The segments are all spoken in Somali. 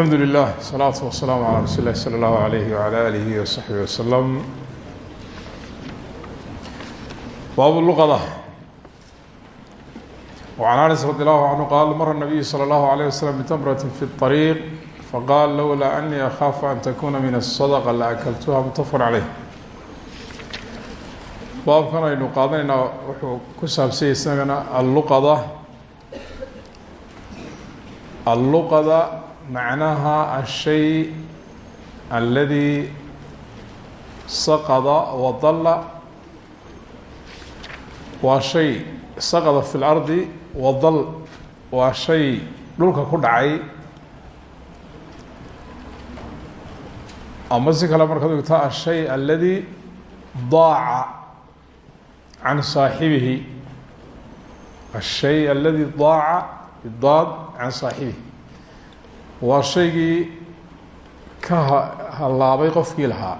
alxamdu lilah asalaatu wasalaamu calaa rasuul illahi sala allahu alayhi wala alihi wasaxbihi wasalam baabu luqada wacan anas radi allahu canhu qaal mara nabiyu sala allahu alayh wasalam bitamratin fi اطariiq faqaal lowlaa anii akhaafu an takuna min asadaqa laakaltuha mutafaqan caleyh baabkan aynu qaadanaynaa wuxuu ku saabsanya isagana alluqada alluqada macnaha ashay aladi saqada wadalla waa shay saqada fi lardi wadal waa shay dhulka ku dhacay. Ama si kale markaad ogta ashay aladi daaca can saaxibihi. Ashay aladi daaca bidaad can saaxibihi waa shaygii ka hallaabay qofkii lahaa.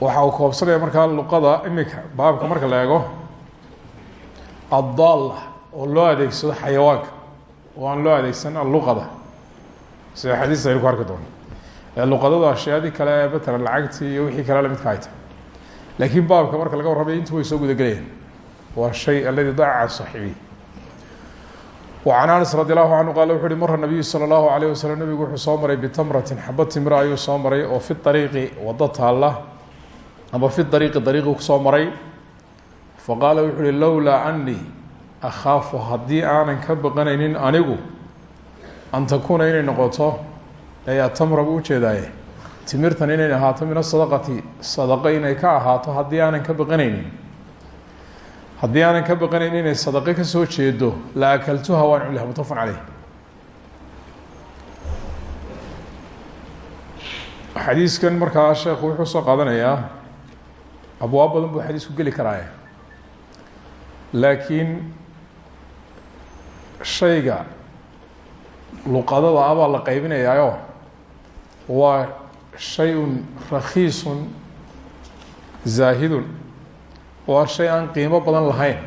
Waxa uu koobsanaya markaa luqada imika baabka marka la eego addaalla oo loo adeegsado xayawaanka. Oo aan loo adeegsan alluqada sida xadiis aynu ku arki doono ee luqadadu ashyaadii kale ee matalan lacagtii iyo wixii kale lamidka ay tahay laakiin baabka marka laga warramaya intu way soo gudagelayaan waa shay aladi daca can saaxibihi وعن أنس رضي الله عنه qال وxu uhi mra النabiyu slى الlaه عليه وsلم nebigu wuxuu soo maray bتmرaةi xaba timra ayuu soo maray oo fi طariiqi wado taala ama fi طariiqi طariiqi kusoo maray faqaala wuxu uhi lowlaa أnii أkhaafu haddii aanan ka baqanaynin anigu an takuuna inay noqoto ayaa tamra buu ujeedaaye timirtan inay ahaato min asadaqati sadaqo inay ka ahaato haddii aanan ka baqanaynin haddii aanan ka baqanayn inay sadaqo ka soo jeedo la akaltuha waan cuni laha mutafan caleyh xadiiskan markaa sheekhu wuxuu soo qaadanayaa abwaab badan buu xadiisku geli karaaye laakiin shayga luqadada abaa la qaybinayaayo waa shay-un rakhiisun zaahidun waa shay aan qiimo badan lahayn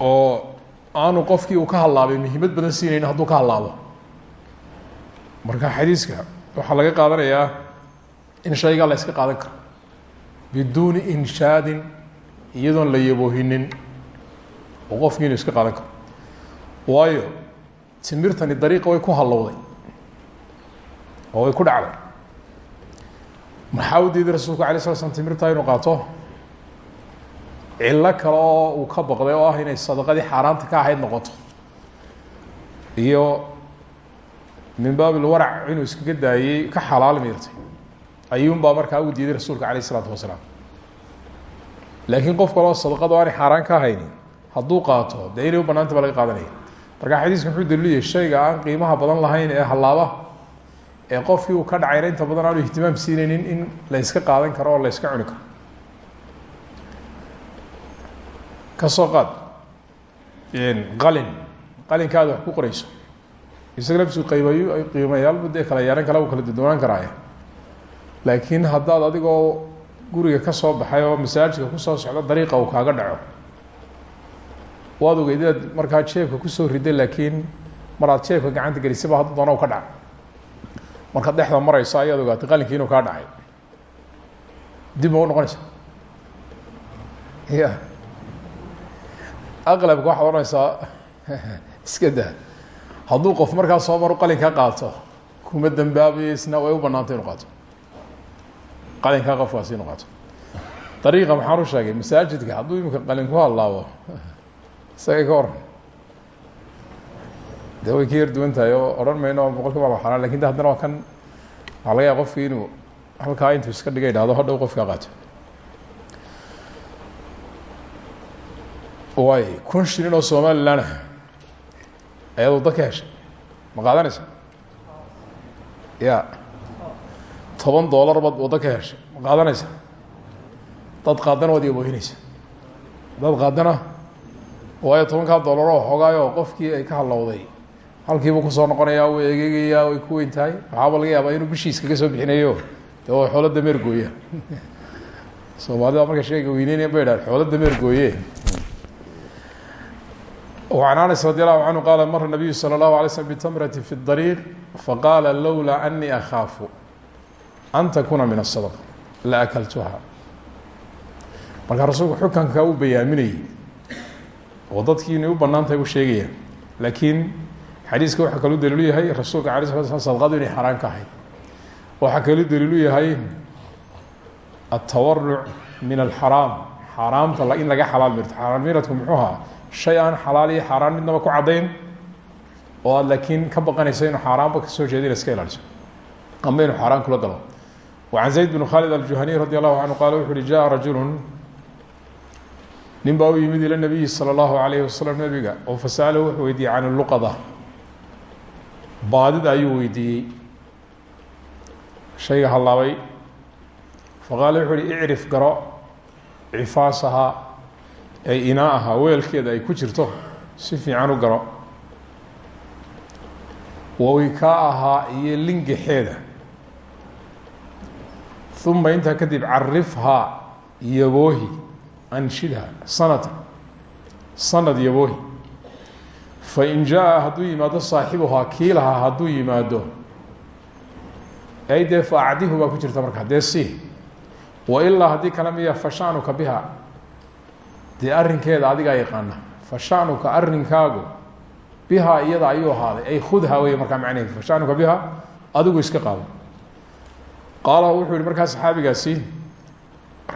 oo aanu qofkii uu ka hallaabay muhiimad badan siinayn hadduu ka hallaabo. Marka xadiiska waxaa laga qaadanayaa in shaygaa la yska qaadan karo. Biduuni inshaadin iyadoon la yaboohinin oo qofkii iska qaadan karo. Waayo timirtani dariiqa way ku hallowday oo way ku dhacday maxaa u diiday rasuulku alay sla slam timirtaa inuu qaato? Cillo kale oo uu ka baqday oo ah inay sadaqadii xaaraanta ka ahayd noqoto. Iyo min baab ilwarac inuu iskaga daayey ka xalaal miirtay. Ayuunbaa markaa u diiday rasuulka alayh isalaatu wasalaam. Laakiin qof kaleo sadaqada o aanay xaaraan ka ahaynin hadduu qaato dee u banaanta ba laga qaadanaya marka xadiiska muxuu daliiliyay shayga aan qiimaha badan lahayn ee hallaaba ee qofkii uu ka dhacayna inta badan aanu ihtimaam siinaynin in la yska qaadan karo oo la yska cuni karo. Ka soo qaad. Qalin. Qalinka aad wax ku qorayso. Isaga laftisu qaybayo ay qiimayaalbu dee kala yeehan kala kala dudoonaan karaaye laakiin haddaad adigoo guriga ka soo baxay oo masaajidka ku soo socdo dariiqa uu kaaga dhaco. Waad ogeyd markaa jeebka ku soo riday laakiin maraad jeebka gacanta gelisaba hadduu doona u ka dhaco markaad dhexda marayso ayaad ogaatay qalinkii inuu kaa dhacay. Dib ma noqonaysa? Ya aqlabka waxaad odhanaysaa iska daa. Hadduu qof markaa soo maru qalinkaa qaato kuma dambaabayo isna way u banaantay inu qaato. Qalinkaa qofkaasi inu qaato dariiqa maxaan u sheegay masaajidka hadduu imika qalin ku hadlaabo de way ka yar duwan tahay oo odhan mayno boqol kiiba ba xaraan laakiin de haddana waa kan waxaa laga yaaba qofkii inuu halkaa intuu iska dhiga idhahdo hadhow qofkaa qaato. Waay kun shilin oo somalilan ah ayaad waddo ka heshay? Ma qaadanaysa? Ya. Toban dollar baad waddo ka heshay? Ma qaadanaysa? Dad qaadana waad yaboohinaysa dad qaadana waayo tobankaa dollar oo xoogaayoo qofkii ay ka hallowday halkiibuu kusoo noqonayaa way egeegayaa way ku weyn tahay waxaaba laga yaabaa inuu bishiis kaga soo bixinayo de waa xoolo dameer gooya soomaalida marka sheega weyneynaya ba idhahan xoolo dameer gooye وعن أنس رضي الله عنه qال mr النبي صلى الله عليه وسلم بتمرة في الطريق فqاla lowlا أني أخاaf أn تkuna min الصدق لأklتha marka rasuulku xukanka u bayaaminayay oo dadkii inay u banaan tahay u sheegaya laakiin xadiiska waxaa kaloo daliilu yahay rasuulka ala sala sl sadqadu inay xaraan kahay waxaa kaloo daliilu yahay atawaruc min alxaraam. Xaaraamta in laga xalaal mirto xaaraanmiradku muxuu ahaa shay aan xalaal iyo xaaraan midnaba ku caddayn oo laakiin ka baqanayso inuu xaaraanba ka soo jeeda ina iska ilaaliso. Ama inuu kula galo. Wacan zayd bn khaalid aljuhaniy radi allahu canhu qaala wuxu uhi rajulun. Nin yimid ila nabiyi sala allahu alayhi wasalam nabiga oo fasaala wuxuu weydiiyey can luqada baadida ayuu weydiiyey. Shayga hallaabay faqaala wuxu uhi icrif garo cifaasaha ay inaaha weelkeeda ay ku jirto si fiican u garo. Wawikaahaa iyo lingaxeeda uma intaa kadib carifhaa yaboohi anshidha sanata sanad yaboohi fain jaa hadduu yimaado saaxibuhaa kiilahaa hadduu yimaado ay dee faacdihu ku jirta markaa dee si. Wailaa haddii kale miya fashanuka biha dee arrinkeeda adigaa yaqaana fashanuka arrinkaagu bihaa iyada ayuu ahaaday. Ay khudha wey markaa macnaheedu fashanuka biha adigu iska qaado. Qaala wuxuu yihi saxaabigaasi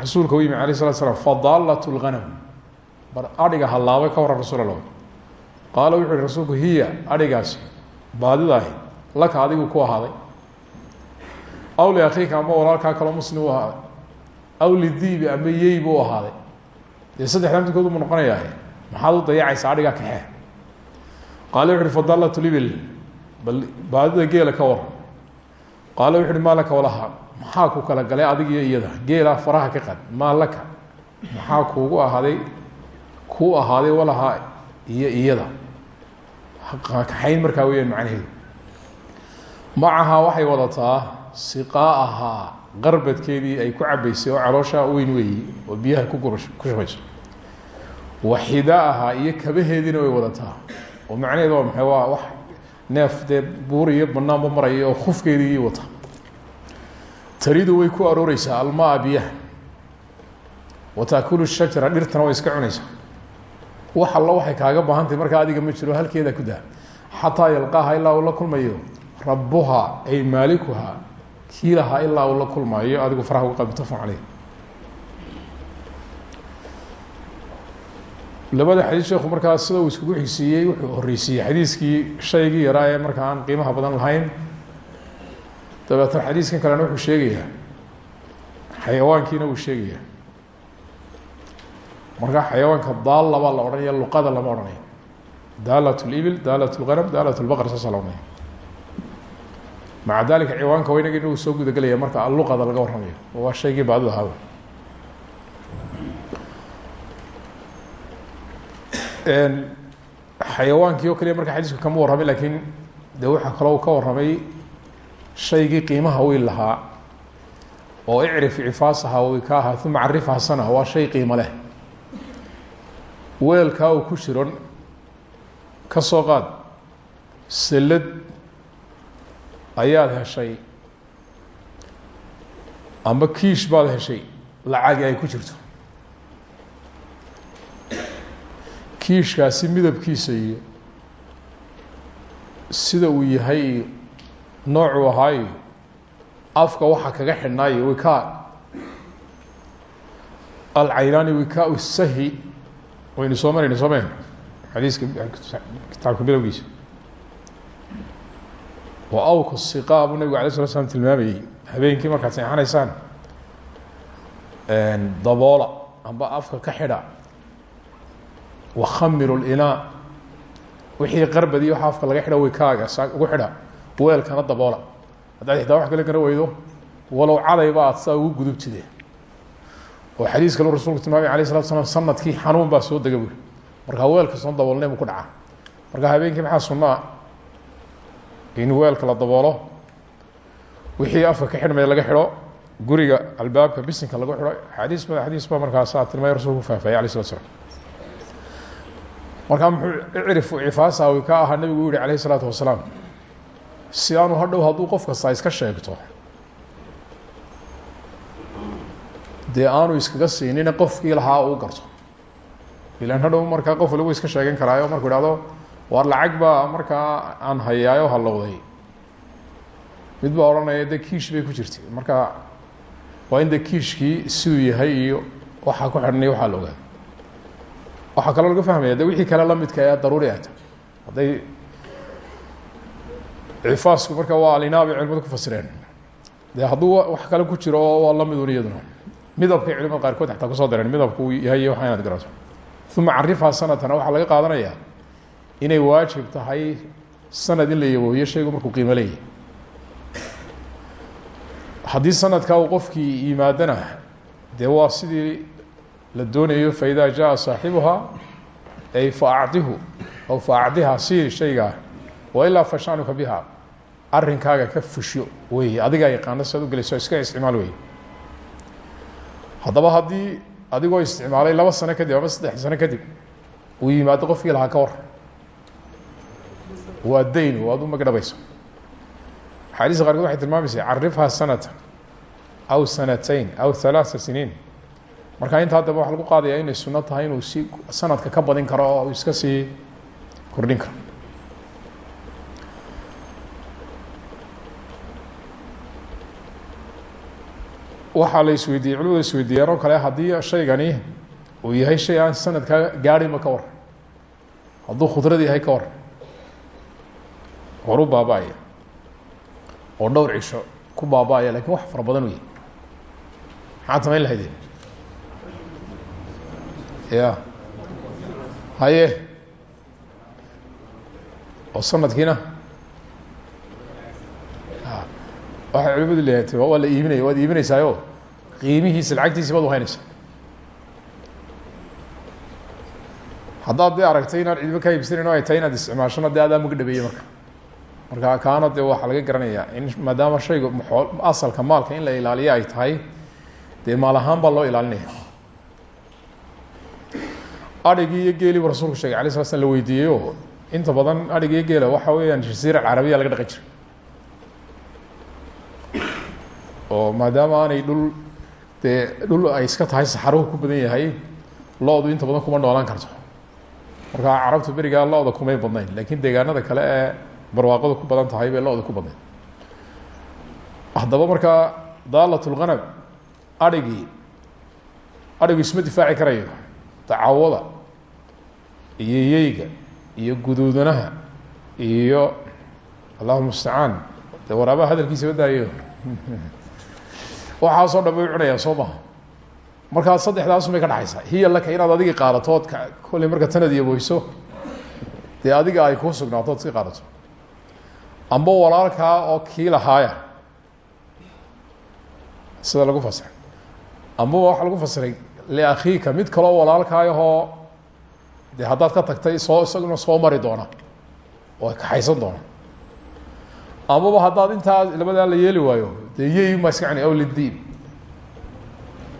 rasuulka u yimi alayh slat slam fadaalat lganam bar adhiga hallaabay ka waran rasuul qaala yihi rasuulku hiya adhigaasi baadidaahi laka adigu ku ahaaday. Aw liakhiika ama walaalkaa kaloo muslim u ahaaday. Aw lidiibi ama yey buu ahaaday. Dee saddexdaa midkood mu noqonayaa maxaad u dayacaysaa adhigaa kaxee? Qaala wuxu uhi fadalat libil bal baadida geela ka waran. Qaala wuxu uhi walaha maxaa ku kala galay adig iyo iyada? Geelaa faraha ka qad maa maxaa kuugu ahaaday kuu ahaaday walahaa iyo iyada kaxayn markaa weyaan macnaheedu macahaa waxay wadataa siqaa'ahaa qarbadkeedii ay ku cabaysay oo calooshaa weyn weeyi oo biyaha ku ku shubayso wa iyo kabaheediina way wadataa oo macnaheedu waa maxay waa wax neef dee buur iyo banaanba maraya oo kufkeedii wata taridu way ku arooreysaa almaa biyaha wa taakulu shajara dhirtana way iska cunaysaa wax allo waxay kaaga baahantahay markaa adiga ma jiro halkeeda ku daa. Xataa yalqaaha ilaa uu la kulmayo rabuhaa ay maalikuhaa kiilahaa ilaa uu la kulmaayo adigu faraha uga qad mutafaq caleyh labada xadiis sheekhu markaa sida uu iskugu xigsiiyey wuxuu horeysiiyey xadiiskii shaygii yaraa ee qiimaha badan lahayn. Dabeetna xadiiskan kalena wuxuu sheegayaa xayawaankiina wuu sheegayaa markaa xayawaanka daalla baa la odhanaya luqada lama odhanaya daalat libil daalat lganam daalat lbaqr saasa la odhanaya maca waynaga inuu soo gudagelaya marka alluqada laga warramayo oo waa shaygii baadida ahaaba xayawaankii oo kaliya marka xadiisku kama warramay lakiin de waxaa kaloo ka warramay shaygii qiimaha weyn lahaa oo icrif cifaasaha wikaaha uma carifha sana waa shay qiimo weelkaa uu ku jiron ka soo qaad. Salad ayaad heshay. Amba kiish baad heshay. Lacagi ay ku jirto. Kiishkaasi midabkiisa iyo sida uu yahay iyo noocuu ahaayo afka waxaa kaga xidhnaayo wikaa alcaynaani wikaa sahi waynu soo marayna soo mayn xadiiska kitaabka bilowgiisa. Wa awka siqaa buu nabigu alay sala slam tilmaamayey habeenkii markaad seexanaysaan daboola amba afka ka xidha. Wakhamiru linaa wixii qarbadi waxa afka laga xidha wikaaga saa ugu xidha. Weelkana daboola. Haddaad wax kale gara weydo walow cadayba saa ugu gudubtide oo xadiis kale rasulku tilmaamay alayh salatu slam sannadkii xanuun baa soo dega markaa weelka soon daboolnay ku dhacaa. Marka habeenkii maxaa sunnaa? In weelka la daboolo wixii afka ka xidhmaya laga xidho guriga albaabka bisinka lagu xidho xadiis ba xadiis ba markaasaa tilmaamay rasulku faafayay alayh slat slam markaa muxuu icrifu cifaasawi ka ahaa nabigu u yihi alayh isalaatu wasalaam si aanu hadhow hadduu qof kasta iska sheegto dee aanu iskaga siinina qofkii lahaa uu garto. Ilan hadhow markaa qof walibu iska sheegan karaayo markuu ihahdo waar lacag baa markaa aan hayaayo hallowday mid baa odhanaya de kiish bay ku jirtay. Marka waa in de kiishkii siduu yahay iyo waxaa ku xidhnay waxaa la ogaada waxaa kaloo laga fahmaya de wixii kale lamidka ee daruuri ahta hadday cifaasku marka waa alinaa bay culimadu ku fasireen. De hadduu wax kale ku jiro waa lamidun iyaduna midabkay culimada qaarkood xataa ku soo dareen midabku yahay waxa inaad garato uma carifhaa sanatana waxaa laga qaadanayaa inay waajib tahay sanad in la yaboohiyo shaygu markuu qiimo leeyahy haddii sanadkaa uu qofkii yimaadana dee waa la doonayo faida jaءa saaxibuhaa ay faacdihu aw faacdiha si shaygaa wailaa fashanuka biha arinkaaga ka fushyo wey adigaa yaqaano si ad u gelayso iska isticmaal wey haddaba haddii adigoo isticmaalay laba sano kadib ama saddex sano kadib uu yimaado qofkii lahaa ka war. Waa dayn o ad u magdhabayso. Axaadiista qaarkood tilmaamaysa carifhaa sanata aw sanatayn aw halaaa siniin. Marka intaa dambe waxa lagu qaadaya inay suno tahay inuu si sanadka ka badin karo iska sii kordhin karo waxaa la isweydiiyey culimadu isweydiiyeen oo kale haddii shaygani uu yahay shay aan sanadkaa gaadhinba ka war. Hadduu khudrad yahay ka war. Horu baaba-aya oo dhowr cisho ku baaba-aya laakiin wax fara badan wey maxaad samayn ya haye. Oo sanadkiina waxay culimadu leeyahay waa la iibinaya waad iibinaysaayo. Qiimihiisa lacagtiisi baad uhaynaysa haddaad de aragtay inaan cidiba ka iibsanayn ay tahay inaad isticmaashona de adaa marka. Marka kaana de waxaa laga garanayaa in maadaama shayga maxoo asalka maalka in la ilaaliyo ay tahay dee maal ahaan loo ilaalinaya. Adhigii iyo geeliibu rasulku sheegay alay sla slam la weydiiyey inta badan adhig iyo geela waxa weeyaan jasiira alcarabiya laga dhaqan jiray oo maadaama aanay dhul dee dhul ay iska tahay saxaruhu ku badan yahay lo-du inta badan kuma noolaan karto. Marka carabtu berigaa lo-da badnayn laakiin deegaanada kale ee barwaaqadu ku badan tahay bay lo-da ku badnayd haddaba markaa daalat lganam adhigii adhigu isma difaaci karayo dacawada iyo yeyga iyo guduudanaha iyo allahuma mustacaan de waraabaha hadalkiisa badaayo waxaasoo dhan bay cunayaan soo maha markaa saddexdaasun bay ka dhaxaysaa. Hiya laka inaad adigii qaadato ood kolley marka tanad yaboyso dee adiga ay kuu sugnaato ood iska qaadato. Amba oo kii lahaaya. Sida lagu fasiray ambaba waxaa lagu fasiray liakhiika mid kaloo walaalkaayahoo dee haddaad ka tagtay soo isaguna soo mari doona. Oo kaxaysan doona amaba haddaad intaa labadaa la yeeli waayo dee yey ma iska cani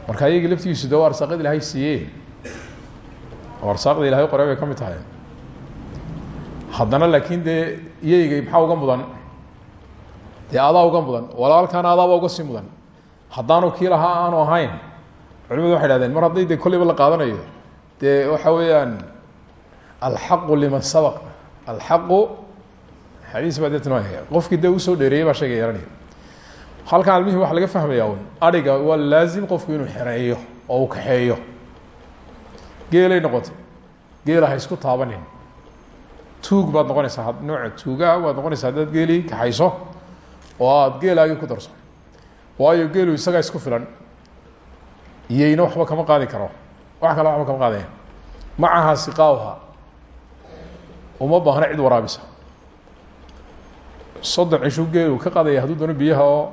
marka iyagii laftigiisu de waa arsaaqada ilahay siiye oo arsaaqda bay ka mid tahay. Haddana laakiin dee yeygay maxaa uga mudan? Dee adaa uga mudan? Walaalkaana adaaba uga sii mudan. Haddaanu kii aanu ahayn culimadu waxay hahdeen mar hadday de kolleyba la qaadanayo dee waxa weeyaan alxaqu liman sabaq alxaqu xadiis baa dee tilmaamaya qofkii dee u soo dheereeyey baa shayga yeelanaya halkan almihim waxaa laga fahmaya un adhiga waa laazim qofku inuu xereeyo oo uu kaxeeyo. Geelay noqotay. Geela ha isku taabanin. Tuug baad noqonaysaa nooca tuugaa waad noqonaysaa haddaad geelii kaxayso oo aada geelaagii ku darso. Waayo geelu isagaa isku filan iyeyna waxba kama qaadi karo. Wax kale waxba kama qaadaya. Macaha siqaawha. Uma baahna cid waraabisa soddon cishuu geelu ka qaadaya hadduu doono biyaha oo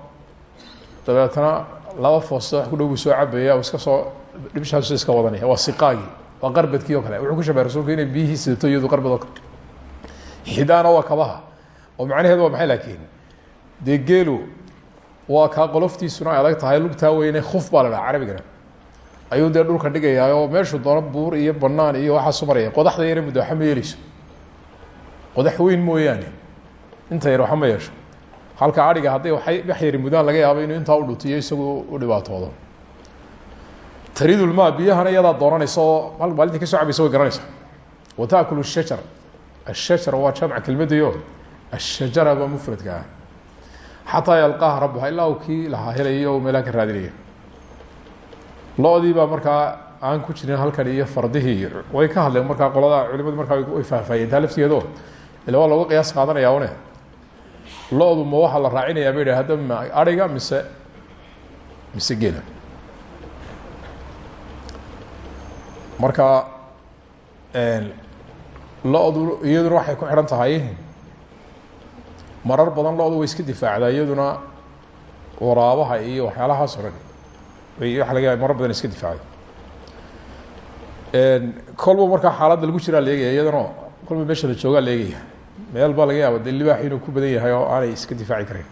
dabeetana laba foosto wax ku dhow buu soo cabaya o iska soo dhibshaasu iska wadanaya waa siqaagii waa qarbadkii oo kale. Wuxuu ku shabay rasuulku inay biyihii sidato iyadu qarbad oo kale. Xidaana waa kabaha. Oo macnaheedu waa maxay laakiin? Dee geelu waa kaa qoloftiisuna ay adag tahay lugtaa weyne kuf baa la dhaha carabigana. Ayuu dee dhulka dhigayaa oo meeshuu doono buur iyo banaan iyo waxaasu maraya. Qodaxda yare muddo waxa ma yeeleyso qodax weyn mooyaane inta yar waxa yeesho. Halka adhiga hadday wax yari mudaan laga yaabo inuu intaa u dhutiyo isagu u dhibaatoodo. Taridulma biyahana iyadaa doonanaysa oo mal maalintii ka soo cabaysa way garanaysaa. Wa taakulu shajar. Ashajar waa jamca kelmadayo ashajara baa mufradka. Ah xataa yalqaaha rabuha ilaa uu kii lahaa helayo o meelaha ka raadinaya lo-dii baa markaa aan ku jirin halkan iyo fardihii way ka hadleen markaa qolada culimadu markaa way faahfaahiyeen taa laftigeedo ila qiyaas qaadanaya one lo-du ma waxaa la raacinayaa ba yidhi ma ariga mise mise geela. Marka lo-du iyaduna waxay ku xidhan tahay marar badan lo-du way iska difaacdaa iyaduna waraabaha iyo waxyaalahaas o dhan. Waa laga marar badan iska difaacda kolba markaa xaaladda lagu jiraa la eegaya iyadana kolba meesha la joogaa la meel baa laga yaaba dee libaax inuu ku badan yahay oo aanay iska difaaci kareyn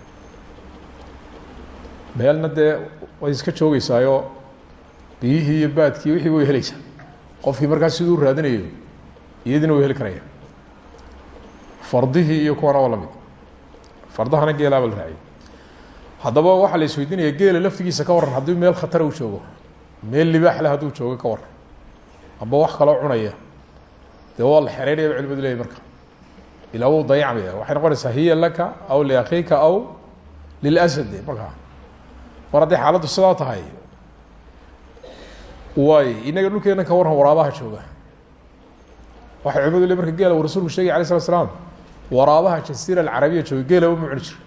meelna dee way iska joogeysaayoo biyihii iyo baadkii wixii way helaysaa qofkii markaa siduu raadinayo iyadina way heli karaya fardihii iyo kuwana waa la mid fardahana geelaaba la raaciyay haddaba waxaa la isweydiinaya geela laftigiisa ka warran haddii meel khatara u joogo meel libaax leh hadduu joogo ka warran. Amba wax kaloo cunaya. Dee waa la xereynaya ba culimadu leeyahy marka ilaa wuu dayacmaya waxay noqonaysaa hiya laka aw liakhiika aw lilasad markaa mar hadday xaaladdu sidaa tahay waay inaga dhulkeena ka warran waraabaha jooga waxay culimadu le marka geela uu rasulku sheegay alay slat slaam waraabaha jasiira alcarabiya jooga geela uma cuni jiro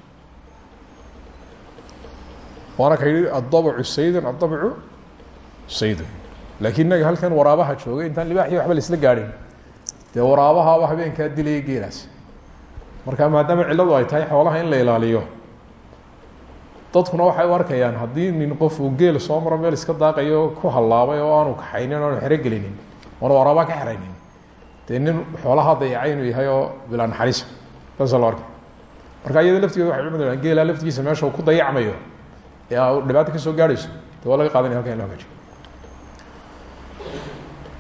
waana ka yihi adabcu saydun adabcu saydun laakiin inaga halkan waraabaha jooga intaan libaaxiyo waxba la isla gaadhin dee waraabahaaba habeenkaa dilaya geelaas. Marka maadaama cilladu ay tahay xoolaha in la ilaaliyo. Dadkuna waxay u arkayaan haddii nin qof uu geel soo maro meel iska daaqayo ku hallaabay oo aanu kaxaynin aanu xero gelinin oona waraabaa ka xeraynin. Dee nin xoolaha dayacay inuu yahay oo bilaa naxariisa saasa loo arkay. Marka iyada laftigeeda waxay culimadu hahan geelaa laftigiisa meesha uu ku dayacmayo ee dhibaata ka soo gaadhayso de waa laga qaadanaya halkan in lo hagaajiyo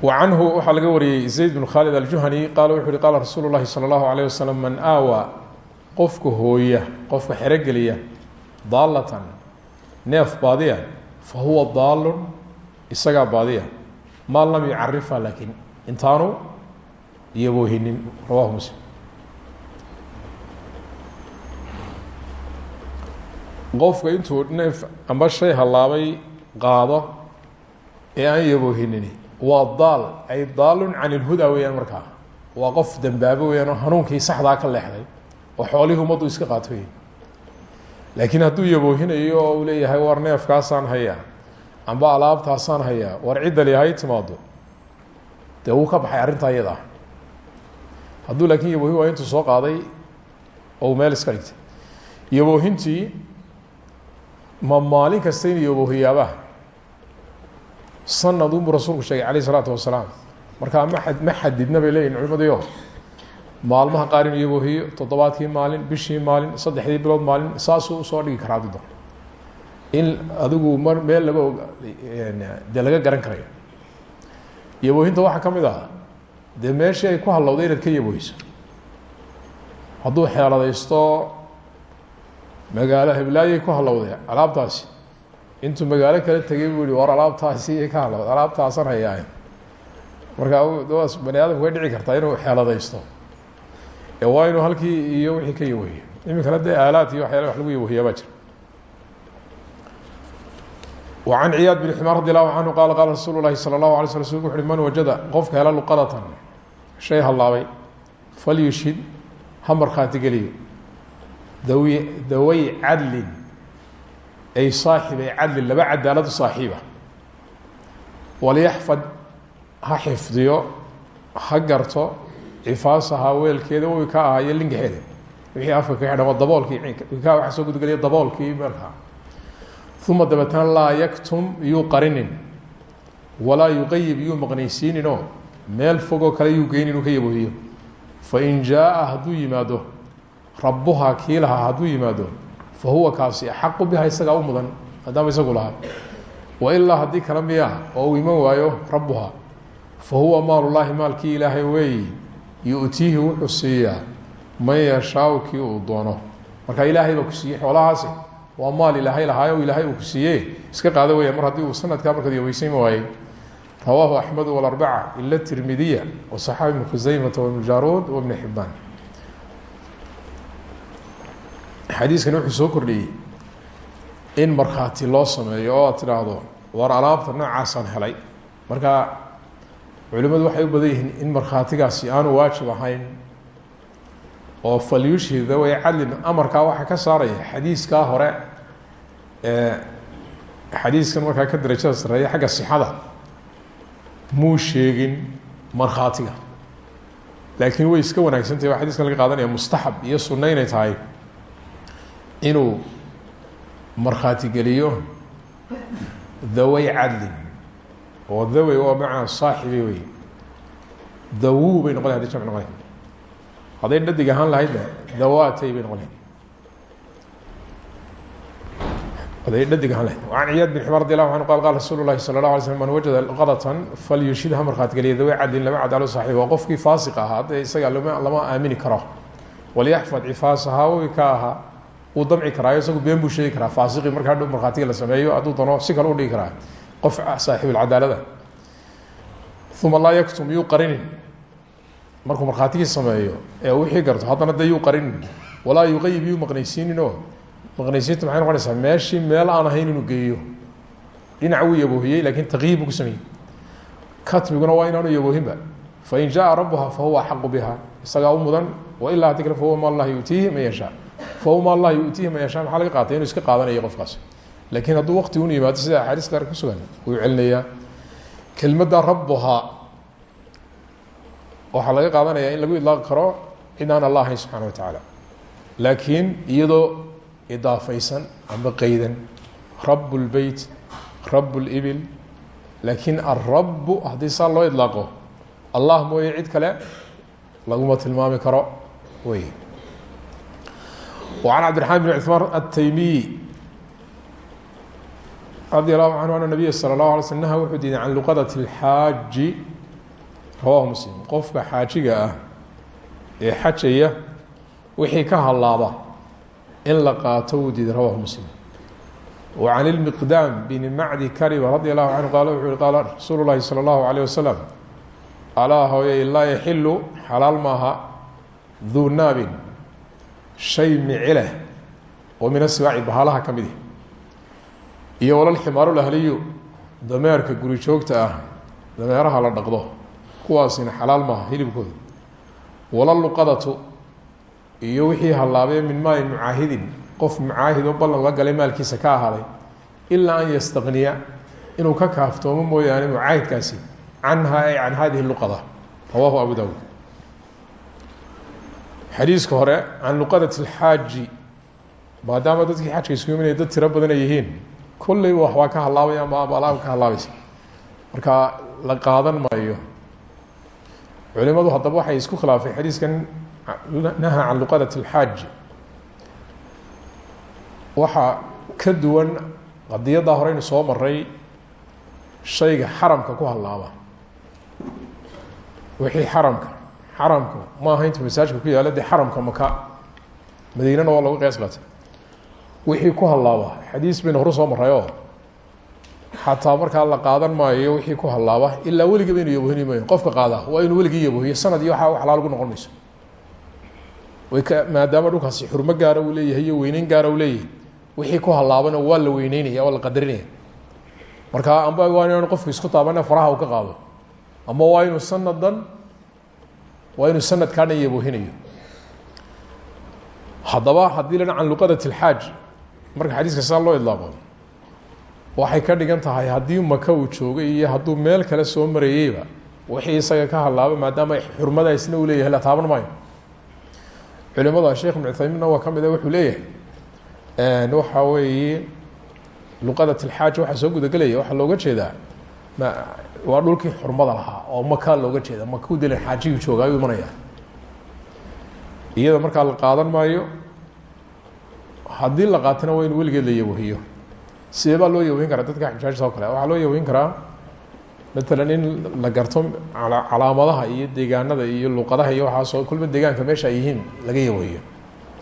wacanhu waxaa laga wariyey zayd bn khaalid aljuhani qaala wuxu uhi qaala rasuulu llahi sala allahu alayh wasalam man aawaa qofka hooya qofka xerogeliya daallatan neef baadiya fa huwa daallun isagaa baadiya. Maa lam yucarifha laakiin intaanu iyaboohinin rawahu muslim. Qofka intuu neef amba shay hallaabay qaado ee aan yaboohinini waa daal. Ay daalun can ilhuda weeyaan markaa waa qof dambaabo weyaan oo hanuunkii saxdaa ka leexday. Oo xoolihii ummaddu iska qaato wey laakiin hadduu yaboohinayo oo uu leeyahay war neefkaasaan hayaa. Amba alaabtaasaan hayaa. War ciddali hay timaado. Dee wuu ka baxay arrintaa iyada. Ah hadduu laakiin yaboohin waa intuu soo qaaday oo meel iska dhigtay. Yaboohintii ma maalin kasta in yaboohiyaaba sanad unbuu rasuulku sheegay alayh isalaatu wasalaam. Markaa ma a ma xadidna bay leeyihiin culimadiio maalmaha qaar inuu yaboohiyo toddobaadkii maalin bishii maalin saddexdii bilood maalin saasuu u soo dhigi karaa didon in adigu mar meel laga og laga garan karayo. Yaboohinta waxaa ka mid ah dee meeshii ay ku hallowday inaad ka yaboohiso. Hadduu xeeladaysto magaalo heblaayay ku hallowday alaabtaasi intuu magaalo kala tegay buu yihi war alaabtaasi ka hallowday alaabtaasan hayaa markaa daas bani aadamku way dhici kartaa inuu xeeladaysto ee waa inuu halkii iyo wixii ka yaboohiyo iminkana dee aalaad iyo waxyaala wax lagu yaboohiyaa baa jira وعن عyاad بن حmاr رضي الله عنه qال qال رsuل الlahi slى الlaه عليه sل رsulku وxu man wajada qofka hela luqadatan shay hallaabay falyushhid ha markhaati geliyo dawi daway cadlin ay saaxibay cadlin laba cadaaladu saaxiiba walyaxfad ha xifdiyo ha garto cifaasahaa weelkeeda wi ka ahayo lingaxeeda wixii afka ka xidhan daboolkii ka waxa soo gudgeliya daboolkii meelkaa uma dabeetna laa yaktum yuu qarinin walaa yuqayib yuu maqnaysiinin oo meel fogoo kale yuu geyn inuu ka yaboohiyo fain jaa-a yimaado rabuhaa kii lahaa hadduu yimaado fa huwa kaasi axaqu biha isagaa u mudan maadaama isagu lahaa wailaa haddii kale miyaa oo uu iman waayo rabuha fa huwa maalullaahi maalkii ilaahay weey yu-tiihi wuxuu siiyaa man yashaau kii uu doono marka ilaahay baa ku siiyey xoolahaasi waa maal ilaahay lahaayo ilaahay uu ku siiye iska qaado weya mar haddii uu sanadkaa markaad yoweysayma waayey rawaahu wabni xibaan xadiiskani wuxuu soo kordhiyey in markhaati loo sameeyo oo aad tidhaahdo war alaabta noocaasaan helay. Marka culimadu waxay u badan yihiin in markhaatigaasi aanu waajib ahayn oo falyushhida way cadlin. Amarkaa waxaa ka saaraya xadiiskaa hore ee xadiiskan markaa ka darajada sareeya xagga sixada muu sheegin markhaatiga. Laakiin way iska wanaagsantahy waa xadiskan laga qaadanaya mustaxab iyo sunno inay tahay inuu markhaati geliyo daway cadlin oo dawey waa macnaa saaxibi wey dawu bay noqon hadi jamc noqonay hadday dhadig ahaan lahaydna dawaatay bay noqon lahayd. Hadday dhadig ahaan lahayd. An ciyaad bin ximar radi anhu qal qala rasuulu lahi sala slm man wajada qadatan falyushidha markhaati geliya daway cadlin lama cadalo saaxiib waa qofkii faasiq ahaa isaga lama lama aamini karo. Walyaxfad cifaasahaa wi ka ahaa wuu damci karaayo isagu been buu sheegi karaa faasiqi markaa dhow markhaatiga la sameeyo hadduu dano si kale u dhigi karaa qof saaxiibulcadaalada uma laa yaktum yuu qarinin. Markuu markhaatigii sameeyo ee wixii garto haddana de yuu qarinin. Walaa yuqayib yuu maqnaysiinin oo maqnaysiinta maxay noqonaysaa? Meeshii meel aan ahayn inuu geeyo. Dhinac wuu yaboohiyey laakiin taqyiib ku sameeyey. Katmiguna waa inaanu yaboohinba. Fain jaءa rabuha fahuwa axaqu biha isagaa u mudan wailaa haddi kale fahuwa ma llahi yuutiihi man yashaa fahuwa ma llahi yuutiihi man yashaa maxaa laga qaatay inuu iska qaadanayo qofkaas lakiin hadduu waqti un yimaado sida axaadiis qaar ku sugan wuu celinayaa kelmadda rabuhaa waxaa laga qaadanaya in lagu idlaaqi karo cid aan alla wa tacaala laakiin iyadoo idaafaysan ama qeydan rab lbeyt rab libil laakiin alrabu haddii saa loo idlaaqo allah mooye kale laguma tilmaami karo wey وعن cبدالرحمن بن cثمان التymiي radي الlaه عanه أن النabiya slى الlaه علي sl نهى wuxuu diiday can luqadaة الxaaji rawahu mslim qofka xaajiga ah ee xajaya wixii ka halaaba in la qaato wuu diiday rawahu mslim وعan الmiqdاm bn macdi kariba radي الlahu canه qal wuxuu hi qaala rasuulu الlahi slى الlahu عalيه waslم alaa hooyay laa yaxilu xalaal maaha duu naabin shay micileh oo min asibaaci bahalaha ka midi. Iyo walalximaaru lahliyu dameerka guri joogta ah dameeraha la dhaqdo kuwaasina xalaal maaha hilibkooda. Walaluqadatu iyo wixii hallaabee min maali mucaahidin qof mucaahid oo ballan la galay maalkiisa ka ahaaday ilaa an yastaqniya inuu ka kaaftoomo mooyaane mucaahidkaasi canha ay can hadihi luqada. Rawaahu abu dawud xadiiska hore can luqadat اlxaaji maadaama dadkii xajka isku imanaya dad tiro badan ay yihiin. Kolley wax waa ka halaabaya ama alaab ka halaabaysa. Marka la qaadan maayo. Culimadu haddaba waxay isku khilaafeen xadiiskan naha can luqadat اlxaaji waxaa ka duwan qadiyaddaa horeynu soo maray shayga xaramka ku halaaba wixii xaramka xaramku ma aha inta masaajka ku yaalla dee xaramka maka madiinana waa lagu qiyaas qaatay. Wixii ku hallaaba xadiis baynu horu soo maray oo xataa la qaadan maayo wixii ku hallaaba ilaa weligiiba inu yabohini maayo. Qofka qaadaa waa inuu weligii yabohiyo sanad iyo waxaa xalaal ugu noqon mayso way ka maadaama dhulkaasi xurmo gaara uu leeyahay iyo weyneyn gaara uu leeyahay wixii ku hallaabana waa la weyneynaya waa la qadarinaya. Marka amba waa inaanu qofku isku taabana faraha uu ka qaado ama waa inuu sanadan waa inuu sanadkaa dhan yabohinayo haddaba haddii la can luqadat اlxaaj marka xadiiska saa loo idlaaqo waxay ka dhigan tahay haddii maka uu joogay iyo hadduu meel kale soo marayeyba wixii isaga ka hadlaaba maadaama xurmada isna uu leeyahay la taaban maayo. Culimada sheekh ibn cuthayminna waa ka mid a wuxuu leeyahay waxa weeye luqadat اlxaaj waxaa soo gudagelaya waxaa looga jeedaa ma waa dhulkii xurmada lahaa oo maka looga jeeda maka u dilan xaajigii jooga ayuu imanaya. Iyada markaa la qaadan maayo haddii la qaatana waa in weligeed la yawahiyo. Sidee baa loo yaweyn karaa? Dadka xujaajta oo kale waxaa loo yaweyn karaa matalan in la garto calaamadaha iyo deegaanada iyo luqadaha iyo waxaasoo kulba deegaanka meesha ay yihiin laga yaweeyo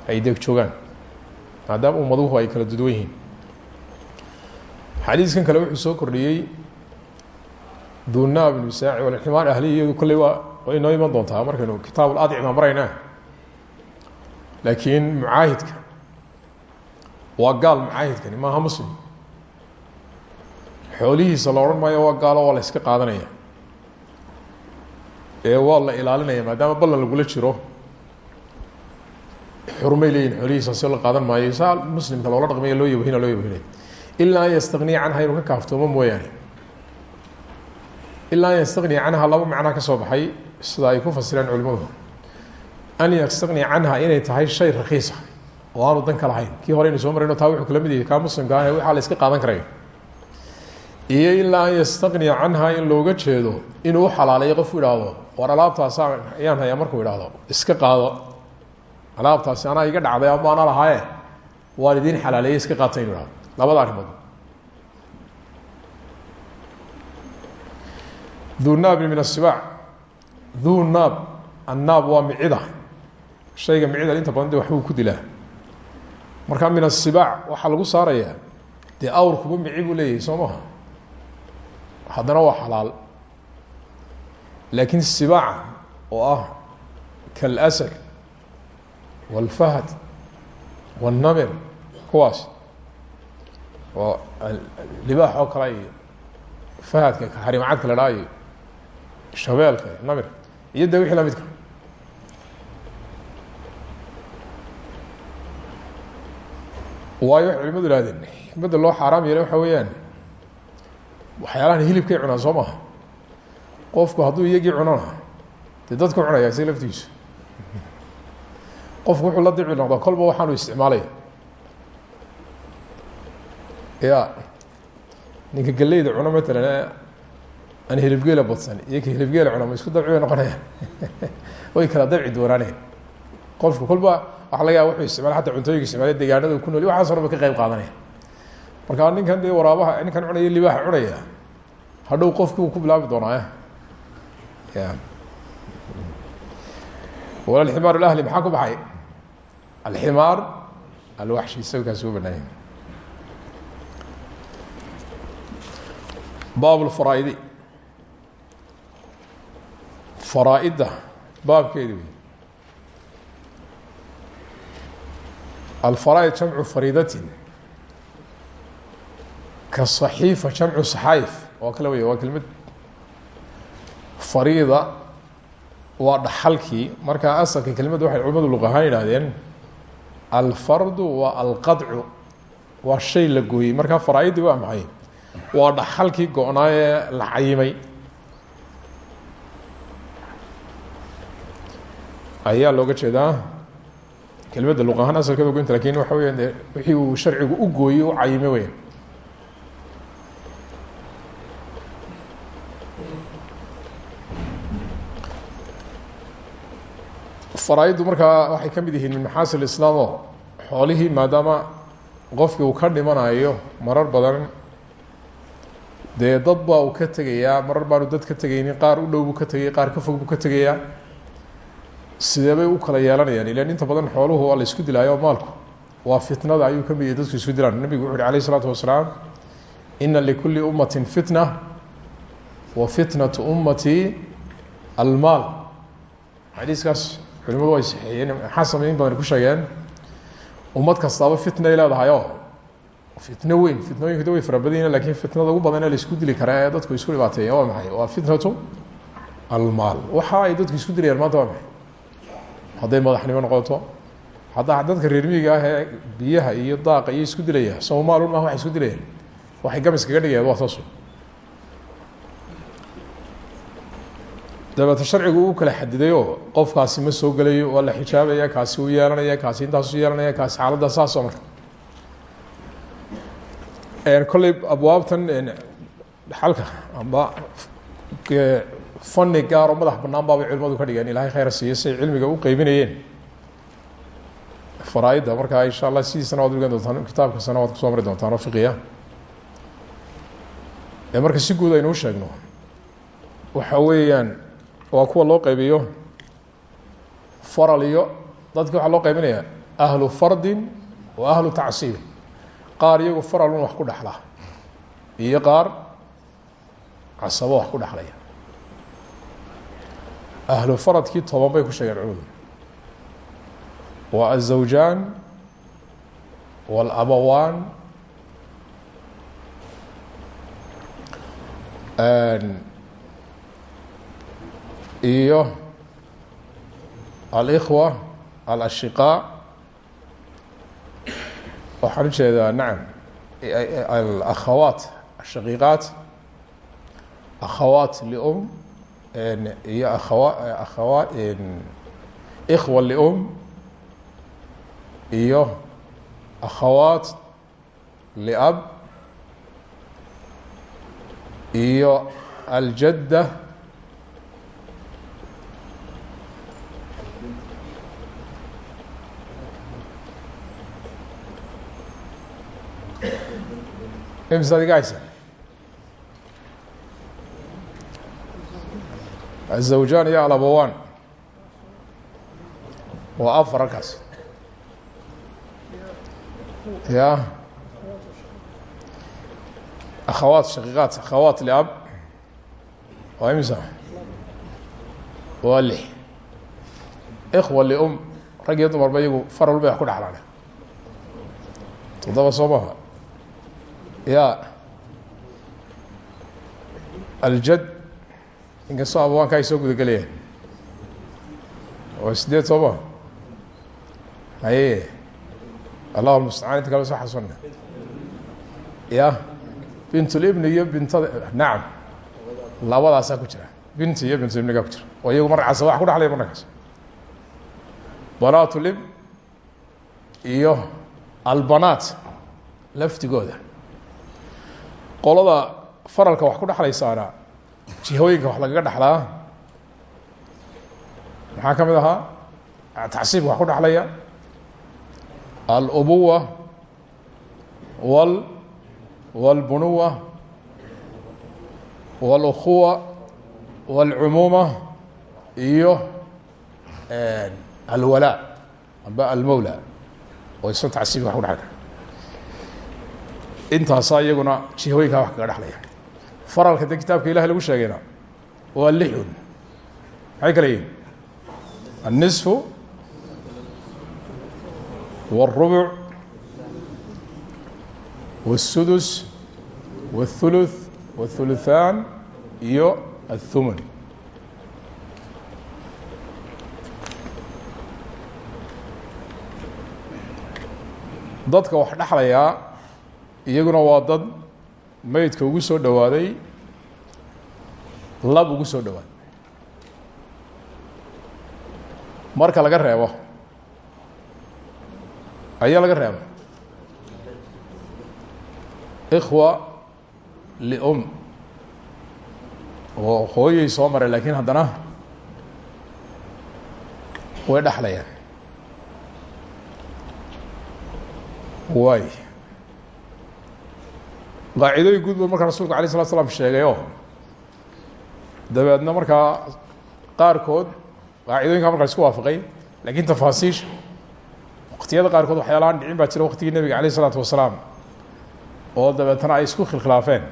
ay deeg joogaan. Maadaama ummaduhu ay kala duduwan yihiin. Xadiiskan kale wuxuu soo kordhiyey dunaab ibnu saaci walximaan ahliya iyadu kolley waa inoo iman doontaa markaynu kitaab ladcima maraynaa laakiin mucaahidka waa gaal mucaahidkani maaha muslim xoolihiisa la odhan maayo waa gaalo waa la iska qaadanaya ee waa la ilaalinaya maadaama ballan lagula jiro xurmay leeyihiin xoolihiisa si la qaadan maayo saa muslimka loola dhaqmaya loo yabahina loo yabahina ilaa an yastagniya canha inuu ka kaaftoomo mooyaane ilaa an yastagniya canha laba macnaa ka soo baxay sida ay ku fasireen culimadu an yastagniya canha inay tahay shay rakiisa oo aanu dan ka lahayn. Kii hore aynu soo marayno taa wuxuu kala mid yahay kaa muslimka ah waxaa la iska qaadan karayo iyo ilaa an yastagniya canha in looga jeedo inuu u xalaaleeyo qofku idhaahdo war alaabtaasa ayaan hayaa markuu idhaahdo iska qaado. Alaabtaasi anaa iga dhacday ama ana lahaaye waan idiin iska qaata inu labada arrimood uu naabin min asibaac uu naab annaab waa micida. Shayga micida inta badan de waxbuu ku dilaa. Markaa min asibaac waxaa lagu saarayaa. Dee awrkuba mici buu leeyahay soo maha haddana waa xalaal. Laakiin sibaaca oo ah kalasad wاlfahad wاlnamir kuwaas oo libaax oo kale iyo fahadka harimcadka la dhaayo shabeelka namir iyo de wixii lamidka waayo waxay culimadu ihahdeen xikmadda loo xaaraam yeelay waxa weeyaan waxyaalahan hilibkay cunaan soo maha qofku hadduu iyagii cunona dee dadku cunaya isaga laftiisu. Qofku wuxuu la dici noqdaa kolba waxaanu isticmaalaya ya ninka geleyda cuno matalan aan hilibgeela badsan iyo ka hilibgeela cuna ma isku dabci bay noqonayaan. Way kala dabci doonaaneen qofku kolba waxa laga yaaba wuxuu isticmaala xataa cuntooyinka isticmaala deegaanada ku nool waxaas hore ba ka qayb qaadanaya marka ninkan dee waraabaha ninkan cunaya libaaxa cunaya hadhow qofkii uu ku bilaabi doonaa ya wala ximaar ahli maxaa ku baxay? Alximaar alwaxshi isaga kaasi u banaanya baab faraa-idda baabkeedi alfaraaid jamcu fariidatin. Ka صaxiifa jamcu saxaayif. Oo kale wey waa kelmad. Fariida waa dhaxalkii. Markaa asalka kelmadda waxay culimadu luq ahaan yidhaahdeen alfardu waa alqadcu waa shay la gooyey. Markaa faraa-iddii waa maxay? Waa dhaxalkii go-naa ee la cayimay ayaa looga jeedaa? Kelmadda luq ahaan asalkeeda goynta laakiin waxa weya de wixii uu sharcigu u gooyey u cayimay weya faraa-iddu markaa waxay ka mid yihiin min maxaasil islaam oo xoolihii maadaama qofkii uu ka dhimanayo marar badan dee dad baa uu ka tegayaa marar baanu dad ka tegaynin qaar u dhow buu ka tegaya qaar ka fog buu ka tegayaa sidee bay u kala yeelanayaan? Ilan inta badan xooluhu waa la isku dilaayo oo maalku. Waa fitnada ayuu ka mid yahay dadku isku dilaan. Nabigu wuxu uhi alayh isalaatu wasalaam ina likulli ummatin fitna wa fitnatu ummati almaal. Xadiiskaas culimadu way saxeeyeen xasan in badan ku sheegeen? Ummad kastaaba fitnay leedahay oo fitno weyn fitnooyinku da way fara badan yihiin laakiin fitnada ugu badan ee la isku dili karaa ee dadku isku dhibaateeya waa maxay? Waa fitnatu almaal. Waxa ay dadku isku dilayaan maanta waa maxay hadday madaxnimo noqoto. Haddaa dadka reer miyiga ah ee biyaha iyo daaqa iyo isku dilaya soomaalun maaha waxay isku dilayaan waxay gamis kaga dhigayaan waa taasu dabeete sharcigu uu kala xadidayoo qofkaasi ma soo gelayo waa xijaabaya kaasi u yeelanaya kaasi intaasu yeelanaya kaasi xaaladda saasoo marka. Kolley abwaabtan dhaxalka amba fani gaar oo madax banaan baabay culimadu ka dhigeen. Ilahay khayra siiye say cilmiga u qeybinayeen faraa-idda markaa insha allah sidiisana waad ugan doontaan kitaabkasana waad ku soo mari doontaan oo fiqiya ee marka si guud aynu u sheegno waxa weeyaan waa kuwa loo qaybiyo faral iyo dadka waxaa loo qaybinaya ahlu fardin wa ahlu tacsiibin qaar iyagu faral un wax ku dhexla iyo qaar casabo wax ku dhexlaya ahlu faradkii toban bay ku sheegeen culimadu waa الزawjaan wاlabawaan iyo alإkhوة alashiqاء waxaan ujeedaa nacam alakhawaat ashaqiiqaat akhawaat lium iyo akhawa akhawa ikhwa lium iyo akhawaat liab. Iyo aljadda. Imsaad azawjaan iyo alabawaan waa afar halkaas ya akhawaat shaqiiqaat akhawaat liab waa imisa waa lix ikhwa lium rag iyo dumarba iyagu far walba wax ku dhexlaane toddoba soo maha ya aljad inkastoo abawaanka ay soo gudagelayaan waa sideed soo maha haye allahu mustacaan inta kale soo xasuna ya. Bintulibni iyo bintada nacam labadaasaa ku jira. Binti iyo bintulibnigaa ku jira. Oo iyagu mar casa wax ku dhexlaya marna kaas banaatulib iyo albanaat laftigooda qolada faralka wax ku dhexlaysaana jihooyinka wax lagaga dhexlaa maxaa ka mid ahaa? Tacsiibka wax ku dhexlaya alubuwa wal walbunuwa walukhuwa walcumuuma iyo alwalaa amba almowla oo isna tacsiibka wax ku dhexlaya intaasaa iyaguna jihooyinkaa wax kaga dhexlaya faralka de kitaabka ilahi lagu sheegayna waa lixun maxay kala yihin النصف والربع والسدس والثلث والثلثان iyo الثمن dadka wax dhexlayaa iyaguna waa dad meydka ugu soo dhowaaday lab ugu soo dhowaaday marka laga reebo ayaa laga reeba. Ikhwa lium. Oo hooyay soo maray laakiin haddana way dhexlayaan waay qaacidooyin guud buu markaa rasulku alay slat slam sheegay oo dabeedna markaa qaarkood qaacidooyinka markaa isku waafaqay laakiin tafaasiisha waktiyada qaarkood waxyaalahaan dhicin baa jira waktigii nebiga alayh isalaatu wasalaam oo dabeetana ay isku khilkhilaafeen.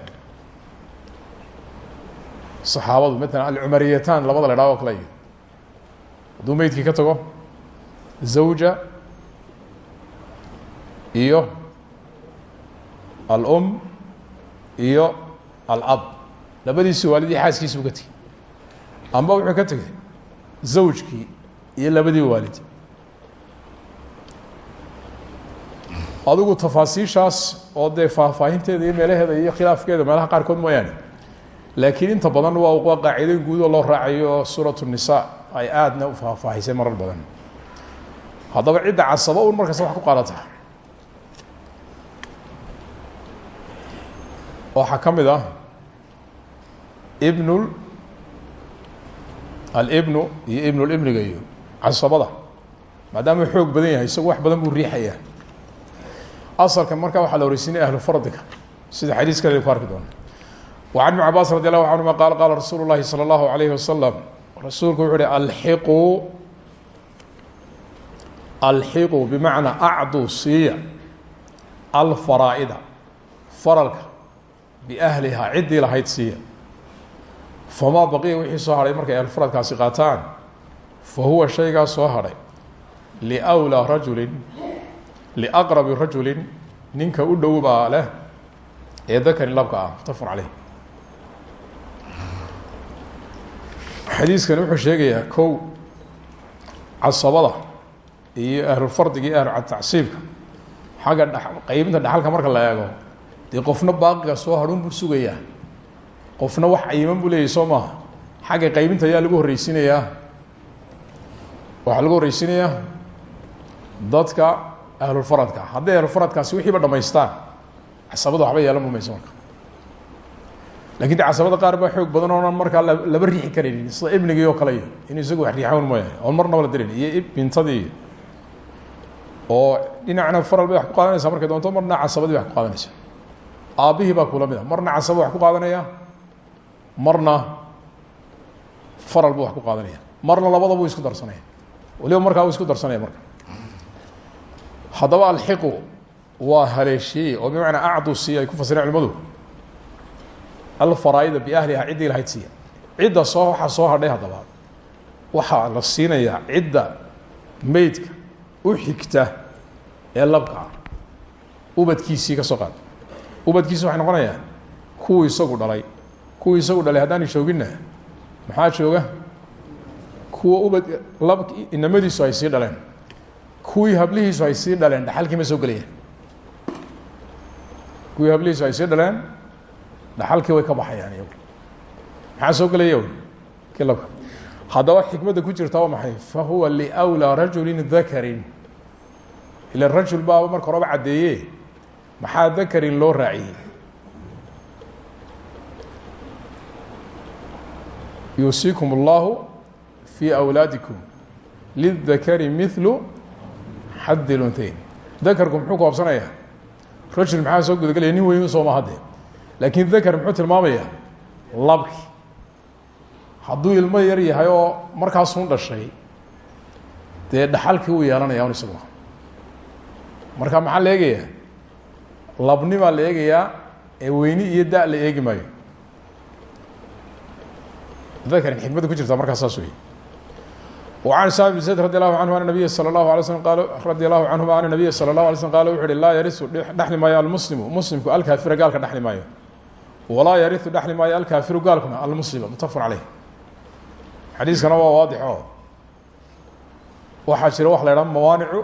Saxaabadu matalan alcumariyatan labada la idhaha o kale ka tago zawja iyo alum iyo alab. Labadiisi waalidii xaaskiisi buu ka tegey amba wuxuu ka tegey zawjkii iyo labadii waalid adigu tafaasiishaas oo dee faahfaahinteeda meelaheeda iyo khilaafkeeda meelaha qaarkood mooyaane. Laakiin inta badan waa qaacidoyn guud oo loo raacayo oo suurat ay aadna u faahfaahisay marar badan. Haddaba cidda casaba un markasta wax ku qaadata waxaa ka mid ah ibnul alibnu iyo ibnulibniga iyo casabada maadaamuu xoog badan yahay isagu wax badan buu riixaya. Asalka markaa waxaa la horeysiinay ahlu fardiga sida xadiis kale ku arki doona wacan ibni cabaas radi allahu canhuma qaal qaala rasuulu llahi sala allahu alayhi wasalam rasuulku wuxu uhi alxiquu alxiquu bimacnaa acduu siiya alfaraaida faralka biahlihaa ciddii lahayd siiya. Famaa baqiya wixii soo hadhay markay ahlfaradkaasi qaataan fa huwa shaygaa soo hadhay liwlىa rajulin liaqrabi rajulin ninka u dhow ee dakani labka ah mutafaq caleyh xadiiskani wuxuu sheegayaa kow casabada iyo ahlulfardiga iyo ahlu tacsiibka xagga dh qeybinta dhaxalka marka la dee qofna baaqiga soo hadhuun buu sugayaa qofna wax cayiman buu leeyahy soo maaha xagga qaybinta ayaa lagu horreysiinayaa. Waxaa lagu horreysiinayaa dadka ahlulfaradka. Hadday ahlulfaradkaasi wixiiba dhamaystaan casabada waxba yeelan mamayso marka. Lakin de qaar baa xoog badan oonan markaa laba riixi karaynin sida ibnigii oo kale. Iyo isagu wax riixawn mooyaane. Oon marnaba la dirin. Iyo bintadii. Oo dhinacna faral bay wax ku qaadanaysaa doonto marna casabadii wax qaadanaysa aabbihii baa kula mid a marna casaba wax ku qaadanaya marna faral buu wax ku qaadanaya marna labada isku darsanaya. Waliba markaa isku darsanaya marka. Haddaba alxiqu waa haleeshiye oo bimacnaa acdu siiya ay ku fasireen culimadu alfaraaida biahliha ciddii lahayd siiya cidda soo waxaa soo hadhay haddaba. Waxaa la siinayaa cidda meydka u xigta ee labka ah ubadkiisii ka soo qaad ubadkiisi waxay noqonayaan kuwii isagu dhalay kuwii isagu dhalay haddaanay jooginna maxaa jooga? Kuwa ubad lab inamadiisu ay sii dhaleen kuwii hablihiisu ay sii dhaleen dhaxalkii ma soo gelayaan kuwii hablihiisu ay sii dhaleen dhaxalkii way ka baxayaan iyagu. Maxaa soo gelaya kii labka. Xikmadda ku jirta waa maxay? Fa huwa liwlىa rajuli dakarin ila rajul baaba marka horeba caddeeye maxaa dakarin loo raaciyey? Yuusiikum اllahu fii awlaadikum lidakari mithlu xaddi luntayn dakarku muxuu koobsanayaa rajul maxaa soo gudagelaya? Nin weyn soo maha dee laakiin dakar muxuu tilmaamayaa labki. Hadduu ilmo yar yahay oo markaasun dhashay dee dhaxalkii uu yeelanaya un marka maxaa la labnimaa la eegayaa ee weyni iyo da la eegi maayo dakarin xikmadda ku jirta markaa saas wey وعن سام بن زيد رضي الله عنه أن النبي صلى الله عليه وسلم قال رضي الله عنهما أن النبي صلى الله عليه وسلم قال وxu uhi laa yariثu dhexli maayo almuslimu muslimku alkaafira gaalka dhexli maayo walaa yariثu dhexli maayo alkaafiru gaalkuna almuslima mutafaq caleyh xadiiskana waa waadix oo waxaa jira waxa la idhaha mawaanicu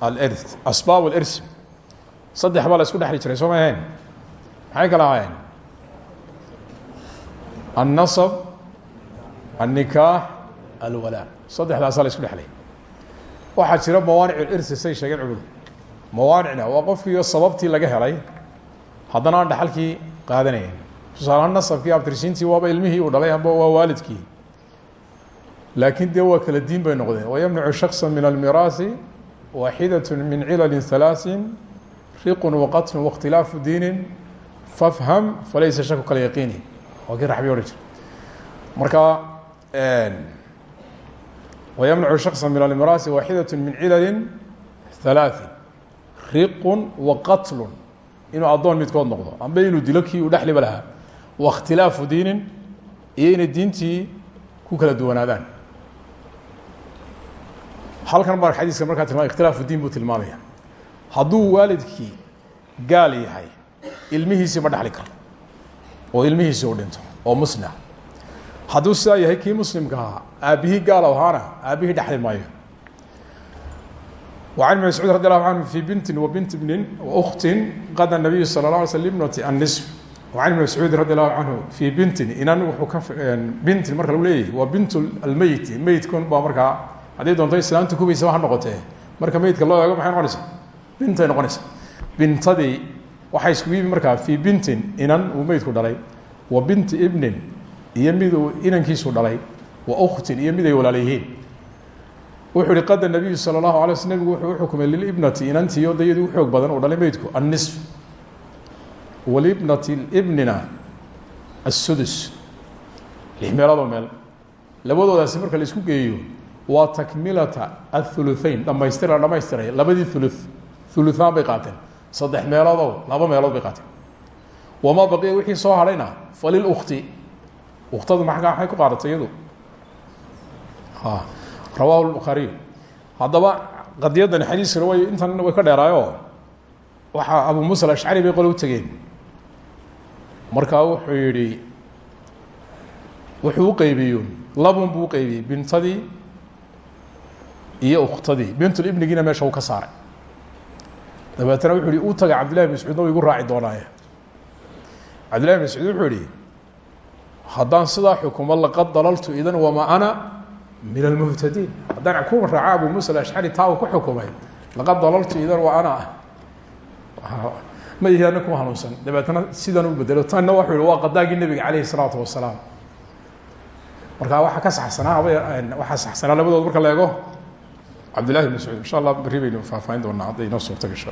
alrth asbaab اlrs saddex baa la isku dhexli jiray soo ma ahayn? Maxay kala ahaayeen? Annasab annikaax alwalaa saddexdaasaa la isku dhexlay. Waxaa jira mawaanic irsi say sheegeen culidu mawaanicna waa qofkiiyo sababtii laga helay. Haddana aan dhaxalkii qaadanayn. Tusaalahaan nasabkii abtirsiintii waaba ilmihii uu dhalay amba waa waalidkii. Laakiin dee waa kala diin bay noqdeen. Wayamnacu shaksa min almiraasi waaxidatun min cilalin halaasin riqun waqatlun waاkhtilaafu diinin fafham falaysa shaku kala yaqiini waa kii raxbi odhan jira marka ويمنع شخصا من المراس واحدة من علل ثلاث riq وaqatl inuu adoon midkood noqdo amba inuu dilo kii uu dhexliba lahaa واkhtilaafu diinin iyo inay diintii ku kala duwanaadaan halkan ba xadiiska markaa tilma ikhtilaafu diin buu tilmaamaya hadduu waalidkii gaal yahay ilmihiisii ma dhexli karo oo ilmihiisi u dhinto oo muslim hadduu sidaa yahay kii muslimka ahaa aabbihii gaal ahaana aabbihii dhexli maayo وعن بن مسعوud رضي الله عنه في بنت وبنت بن وأخت qad النبي صلى الله عليه وسلم لبنة النصف وعن بن مسعوud رضي الله عنه في بنت inan wuu ka bint marka lagu leeyahy waa bint الmeyt meydkun baa markaa haddii doonto islaamta kubaysa ha noqotee marka meydka loo eego maxay noqonaysaa bintay noqonaysa bintadii waxaa isku iibi markaa fii bintin inan uu dhalay wa binti ibnin iyo inankiisu dhalay wa ukhtin iyo mid wuxuu ihi qada nabiyu sala allahu alay sl nabigu wuxuu u xukumay lilibnati inantiiyo dayadii u xoog badan oo dhalay meydku annisf ibnina assudus. Lix meeloodoo meel. Labadoodaasi marka la isku geeyo waa takmilata athuluthayn dhamaystiraa dhamaystiray labadii thuluth thuluthaan bay qaateen. Saddex meeloodow laba meelood bay qaateen. Wamaa baqiya wixii soo hadhayna falilukti uktadu maxay ku qaadatay iyadu? Rawahu lbukhaariy haddaba qadiyaddani xadiiskana way intan way ka dheeraayo. Waxaa abu muusa alashcari bay qole u tegeen. Markaa wuxuu yihi wuxuu uqeybiyo labun buu uqeybiyey bintadii iyo uktadii bintulibnigiina meesha uu ka saaray dabeetana wuxuu yihi u taga cabdillahi mascuudna wa igu raaci doonaaye. Cabdillahi mascuud wuxuu yihi haddaan sidaa xukumo laqad dalaltu idan wama ana min almuhtadiin. Haddaan ku raaco abu muusa alashcari taa uu ku xukumay laqad dalaltu idan wa ana. Ma yihi ana kuma hanuunsan. Dabeetna sidan u bedelo. Tanna wuxuu yihi waa qadaagii nebiga caleyhi isalaatu wasalaam. Marka waxaa ka saxsanaa waxaa saxsanaa labadood marka la eego cabdillahi mascuud insha allah berri baynu faahfaahin doonaa hadday inoo suurto gasho